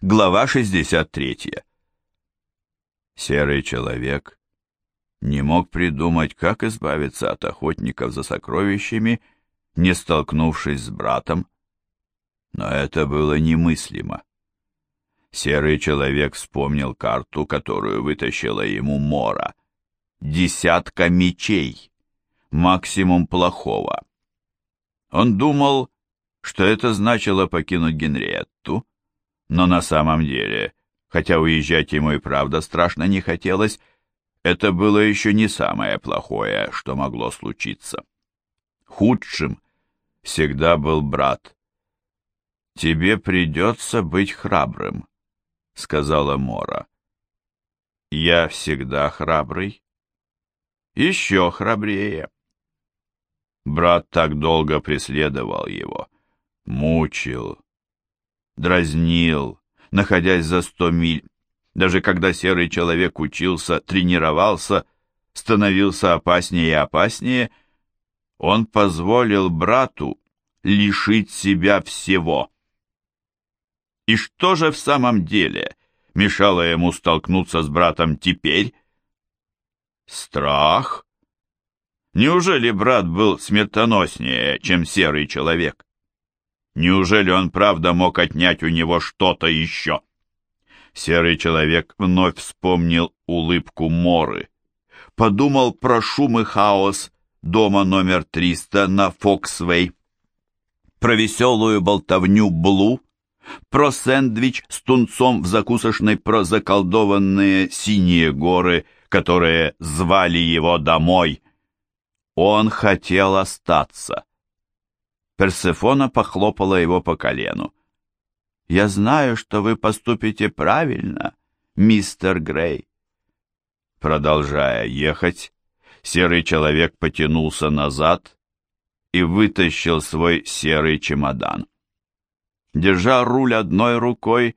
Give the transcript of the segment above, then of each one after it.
Глава 63. Серый человек не мог придумать, как избавиться от охотников за сокровищами, не столкнувшись с братом, но это было немыслимо. Серый человек вспомнил карту, которую вытащила ему Мора. Десятка мечей, максимум плохого. Он думал, что это значило покинуть Генриетту, но на самом деле, хотя уезжать ему и правда страшно не хотелось, это было еще не самое плохое, что могло случиться. Худшим всегда был брат. «Тебе придется быть храбрым», — сказала Мора. «Я всегда храбрый». «Еще храбрее». Брат так долго преследовал его, мучил, дразнил, находясь за сто миль. Даже когда серый человек учился, тренировался, становился опаснее и опаснее, он позволил брату лишить себя всего. И что же в самом деле мешало ему столкнуться с братом теперь? Страх? Неужели брат был смертоноснее, чем серый человек? Неужели он правда мог отнять у него что-то еще? Серый человек вновь вспомнил улыбку Моры. Подумал про шум и хаос дома номер 300 на Фоксвей. Про веселую болтовню Блу. Про сэндвич с тунцом в закусочной, про заколдованные синие горы, которые звали его домой. Он хотел остаться. Персефона похлопала его по колену. «Я знаю, что вы поступите правильно, мистер Грей». Продолжая ехать, серый человек потянулся назад и вытащил свой серый чемодан. Держа руль одной рукой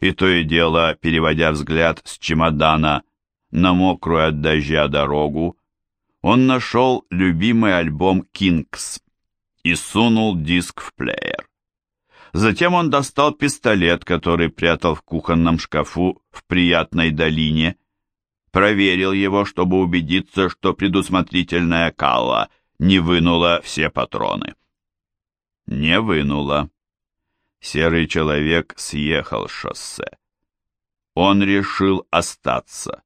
и то и дело переводя взгляд с чемодана на мокрую от дождя дорогу, он нашел любимый альбом «Кингс» и сунул диск в плеер. Затем он достал пистолет, который прятал в кухонном шкафу в приятной долине, проверил его, чтобы убедиться, что предусмотрительная Калла не вынула все патроны. Не вынула. Серый человек съехал с шоссе. Он решил остаться.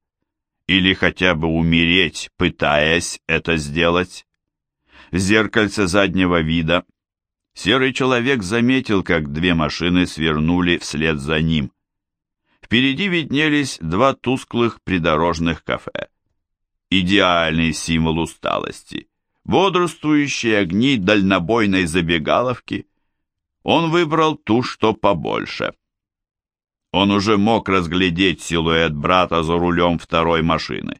Или хотя бы умереть, пытаясь это сделать в зеркальце заднего вида, серый человек заметил, как две машины свернули вслед за ним. Впереди виднелись два тусклых придорожных кафе. Идеальный символ усталости. Бодрствующие огни дальнобойной забегаловки. Он выбрал ту, что побольше. Он уже мог разглядеть силуэт брата за рулем второй машины.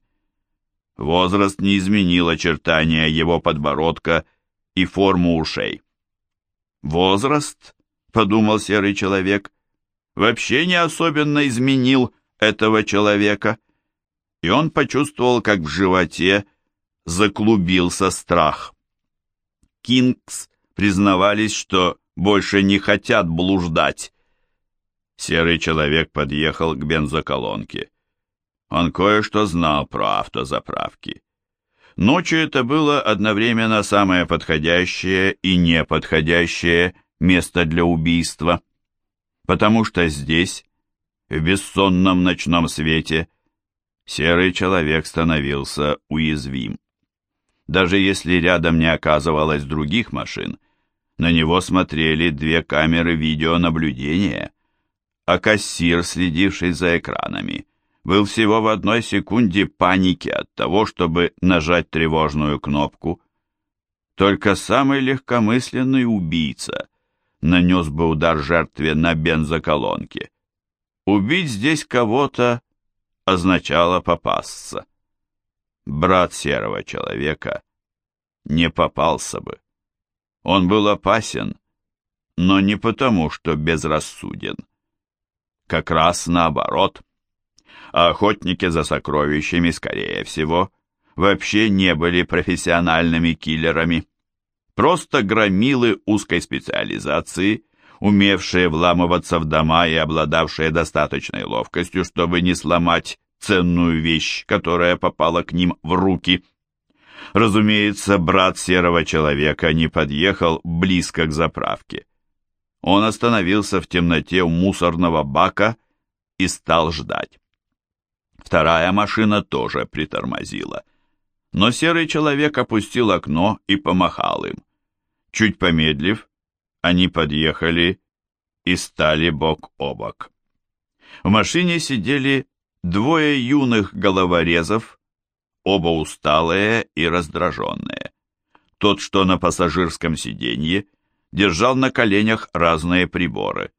Возраст не изменил очертания его подбородка и форму ушей. «Возраст?» — подумал серый человек. «Вообще не особенно изменил этого человека». И он почувствовал, как в животе заклубился страх. Кингс признавались, что больше не хотят блуждать. Серый человек подъехал к бензоколонке. Он кое-что знал про автозаправки. Ночью это было одновременно самое подходящее и неподходящее место для убийства, потому что здесь, в бессонном ночном свете, серый человек становился уязвим. Даже если рядом не оказывалось других машин, на него смотрели две камеры видеонаблюдения, а кассир, следивший за экранами, был всего в одной секунде паники от того, чтобы нажать тревожную кнопку. Только самый легкомысленный убийца нанес бы удар жертве на бензоколонке. Убить здесь кого-то означало попасться. Брат серого человека не попался бы. Он был опасен, но не потому, что безрассуден. Как раз наоборот а охотники за сокровищами, скорее всего, вообще не были профессиональными киллерами. Просто громилы узкой специализации, умевшие вламываться в дома и обладавшие достаточной ловкостью, чтобы не сломать ценную вещь, которая попала к ним в руки. Разумеется, брат серого человека не подъехал близко к заправке. Он остановился в темноте у мусорного бака и стал ждать. Вторая машина тоже притормозила. Но серый человек опустил окно и помахал им. Чуть помедлив, они подъехали и стали бок о бок. В машине сидели двое юных головорезов, оба усталые и раздраженные. Тот, что на пассажирском сиденье, держал на коленях разные приборы.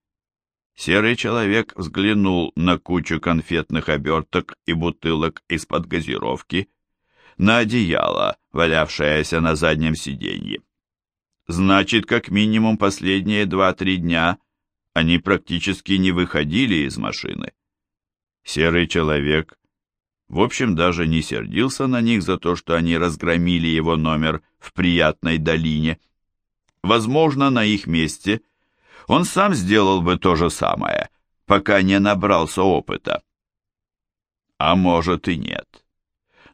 Серый человек взглянул на кучу конфетных оберток и бутылок из-под газировки, на одеяло, валявшееся на заднем сиденье. Значит, как минимум последние два-три дня они практически не выходили из машины. Серый человек, в общем, даже не сердился на них за то, что они разгромили его номер в приятной долине. Возможно, на их месте он сам сделал бы то же самое, пока не набрался опыта. А может и нет.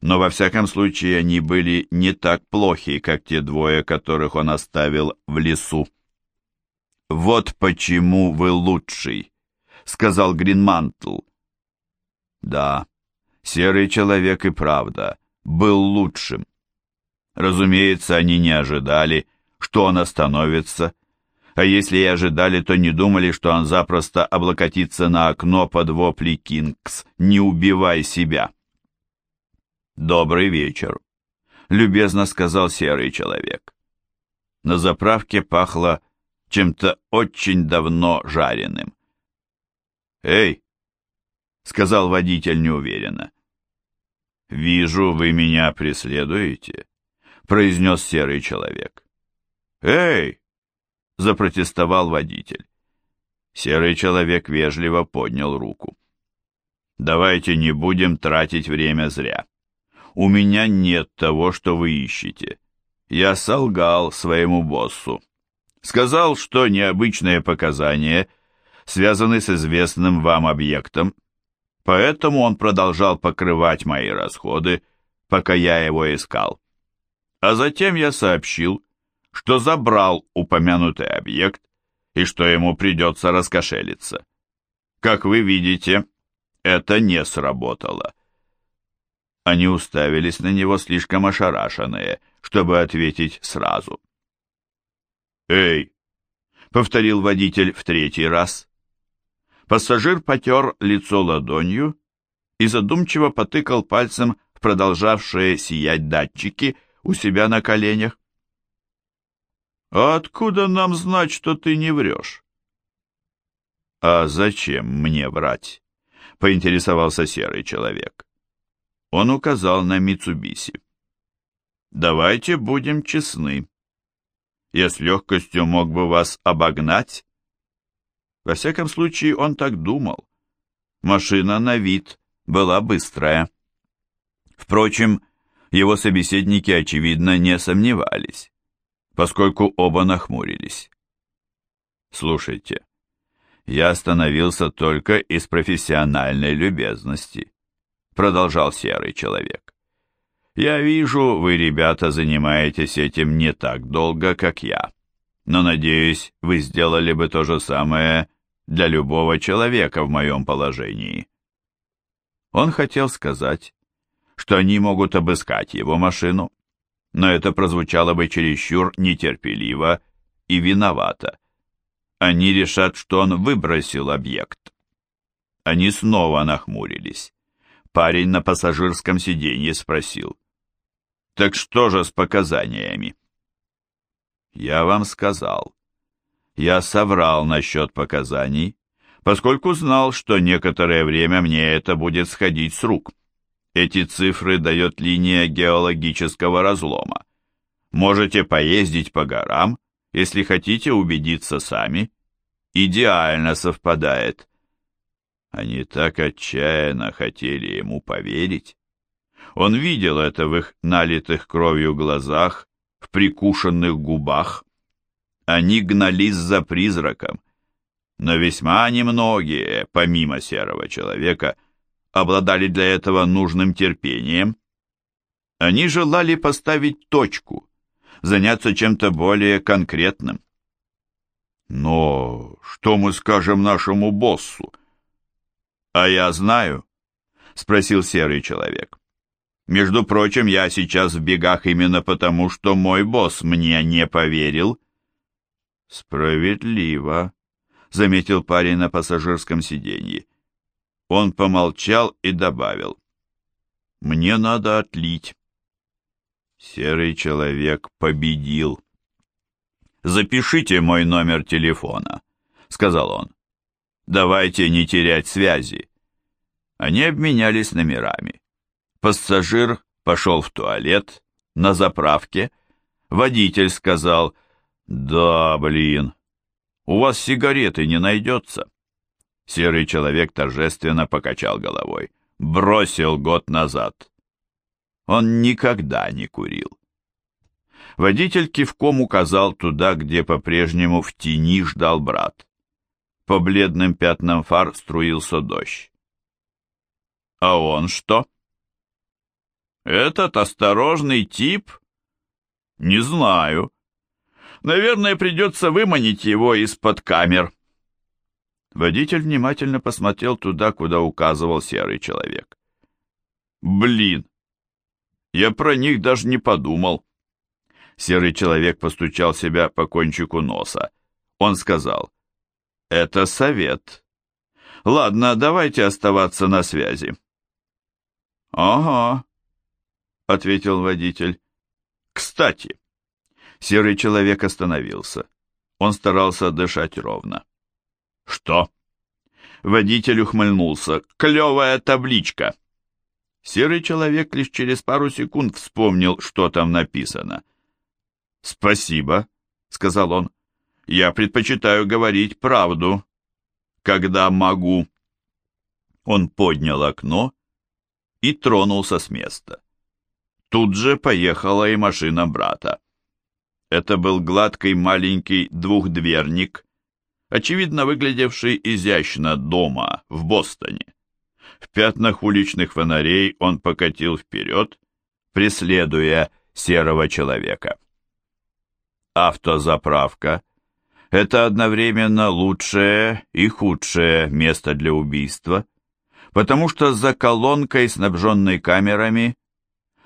Но во всяком случае они были не так плохи, как те двое, которых он оставил в лесу. «Вот почему вы лучший», — сказал Гринмантл. Да, серый человек и правда был лучшим. Разумеется, они не ожидали, что он остановится, а если и ожидали, то не думали, что он запросто облокотится на окно под вопли «Кингс, не убивай себя». «Добрый вечер», — любезно сказал серый человек. На заправке пахло чем-то очень давно жареным. «Эй!» — сказал водитель неуверенно. «Вижу, вы меня преследуете», — произнес серый человек. «Эй!» — запротестовал водитель. Серый человек вежливо поднял руку. «Давайте не будем тратить время зря. У меня нет того, что вы ищете. Я солгал своему боссу. Сказал, что необычные показания связаны с известным вам объектом, поэтому он продолжал покрывать мои расходы, пока я его искал. А затем я сообщил, что забрал упомянутый объект и что ему придется раскошелиться. Как вы видите, это не сработало. Они уставились на него слишком ошарашенные, чтобы ответить сразу. «Эй!» — повторил водитель в третий раз. Пассажир потер лицо ладонью и задумчиво потыкал пальцем в продолжавшие сиять датчики у себя на коленях. «А откуда нам знать, что ты не врешь?» «А зачем мне врать?» — поинтересовался серый человек. Он указал на Митсубиси. «Давайте будем честны. Я с легкостью мог бы вас обогнать». Во всяком случае, он так думал. Машина на вид была быстрая. Впрочем, его собеседники, очевидно, не сомневались, поскольку оба нахмурились. «Слушайте, я остановился только из профессиональной любезности продолжал серый человек. Я вижу, вы, ребята, занимаетесь этим не так долго, как я. Но, надеюсь, вы сделали бы то же самое для любого человека в моем положении. Он хотел сказать, что они могут обыскать его машину, но это прозвучало бы чересчур нетерпеливо и виновато. Они решат, что он выбросил объект. Они снова нахмурились. Парень на пассажирском сиденье спросил. «Так что же с показаниями?» «Я вам сказал. Я соврал насчет показаний, поскольку знал, что некоторое время мне это будет сходить с рук. Эти цифры дает линия геологического разлома. Можете поездить по горам, если хотите убедиться сами. Идеально совпадает. Они так отчаянно хотели ему поверить. Он видел это в их налитых кровью глазах, в прикушенных губах. Они гнались за призраком, Но весьма немногие, помимо серого человека, обладали для этого нужным терпением. Они желали поставить точку, заняться чем-то более конкретным. Но что мы скажем нашему боссу? А я знаю, спросил серый человек. Между прочим, я сейчас в бегах именно потому, что мой босс мне не поверил. Справедливо, заметил парень на пассажирском сиденье. Он помолчал и добавил. Мне надо отлить. Серый человек победил. «Запишите мой номер телефона», — сказал он. «Давайте не терять связи». Они обменялись номерами. Пассажир пошел в туалет, на заправке. Водитель сказал, «Да, блин, у вас сигареты не найдется?» Серый человек торжественно покачал головой. Бросил год назад. Он никогда не курил. Водитель кивком указал туда, где по-прежнему в тени ждал брат. По бледным пятнам фар струился дождь. «А он что?» «Этот осторожный тип?» «Не знаю. Наверное, придется выманить его из-под камер». Водитель внимательно посмотрел туда, куда указывал серый человек. «Блин, я про них даже не подумал». Серый человек постучал себя по кончику носа. Он сказал, «Это совет. Ладно, давайте оставаться на связи». «Ага», — ответил водитель. «Кстати». Серый человек остановился. Он старался дышать ровно. «Что?» Водитель ухмыльнулся. «Клевая табличка!» Серый человек лишь через пару секунд вспомнил, что там написано. «Спасибо», — сказал он. «Я предпочитаю говорить правду, когда могу». Он поднял окно и тронулся с места. Тут же поехала и машина брата. Это был гладкий маленький двухдверник, очевидно выглядевший изящно дома в Бостоне. В пятнах уличных фонарей он покатил вперед, преследуя серого человека. Автозаправка – это одновременно лучшее и худшее место для убийства, потому что за колонкой, снабженной камерами,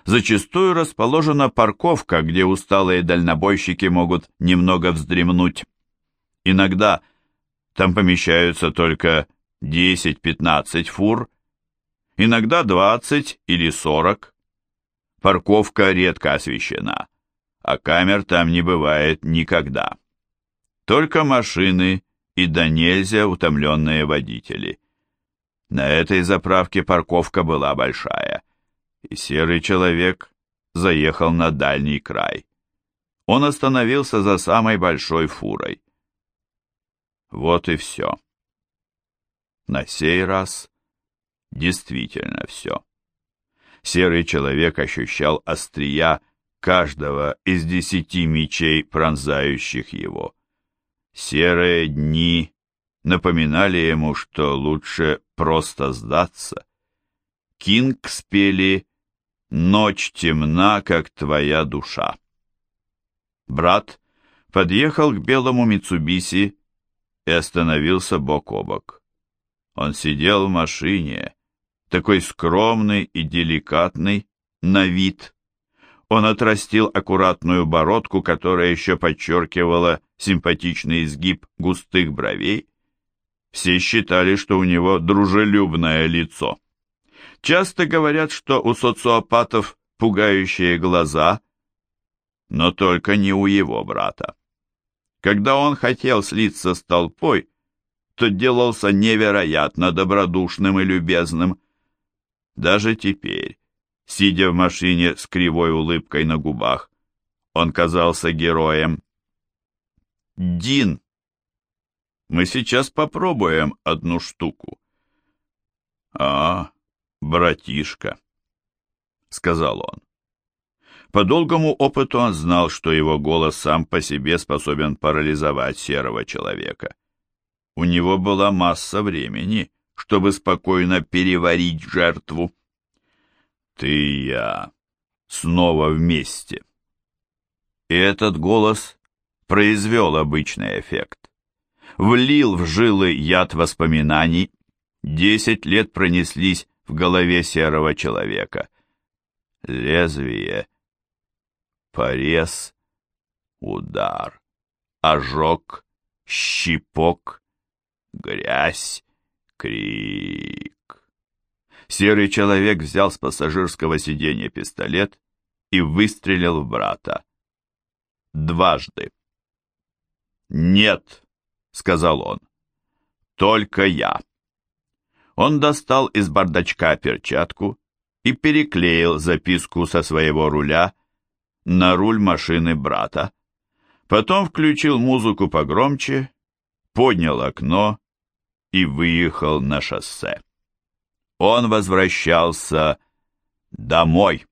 зачастую расположена парковка, где усталые дальнобойщики могут немного вздремнуть. Иногда там помещаются только 10-15 фур, иногда 20 или 40. Парковка редко освещена а камер там не бывает никогда. Только машины и до нельзя утомленные водители. На этой заправке парковка была большая, и серый человек заехал на дальний край. Он остановился за самой большой фурой. Вот и все. На сей раз действительно все. Серый человек ощущал острия каждого из десяти мечей, пронзающих его. Серые дни напоминали ему, что лучше просто сдаться. Кинг спели «Ночь темна, как твоя душа». Брат подъехал к белому Митсубиси и остановился бок о бок. Он сидел в машине, такой скромный и деликатный, на вид, он отрастил аккуратную бородку, которая еще подчеркивала симпатичный изгиб густых бровей. Все считали, что у него дружелюбное лицо. Часто говорят, что у социопатов пугающие глаза, но только не у его брата. Когда он хотел слиться с толпой, то делался невероятно добродушным и любезным. Даже теперь, Сидя в машине с кривой улыбкой на губах, он казался героем. «Дин, мы сейчас попробуем одну штуку». «А, братишка», — сказал он. По долгому опыту он знал, что его голос сам по себе способен парализовать серого человека. У него была масса времени, чтобы спокойно переварить жертву. «Ты и я снова вместе». И этот голос произвел обычный эффект. Влил в жилы яд воспоминаний. Десять лет пронеслись в голове серого человека. Лезвие, порез, удар, ожог, щипок, грязь, крик. Серый человек взял с пассажирского сиденья пистолет и выстрелил в брата. Дважды. «Нет», — сказал он, — «только я». Он достал из бардачка перчатку и переклеил записку со своего руля на руль машины брата. Потом включил музыку погромче, поднял окно и выехал на шоссе. Он возвращался домой.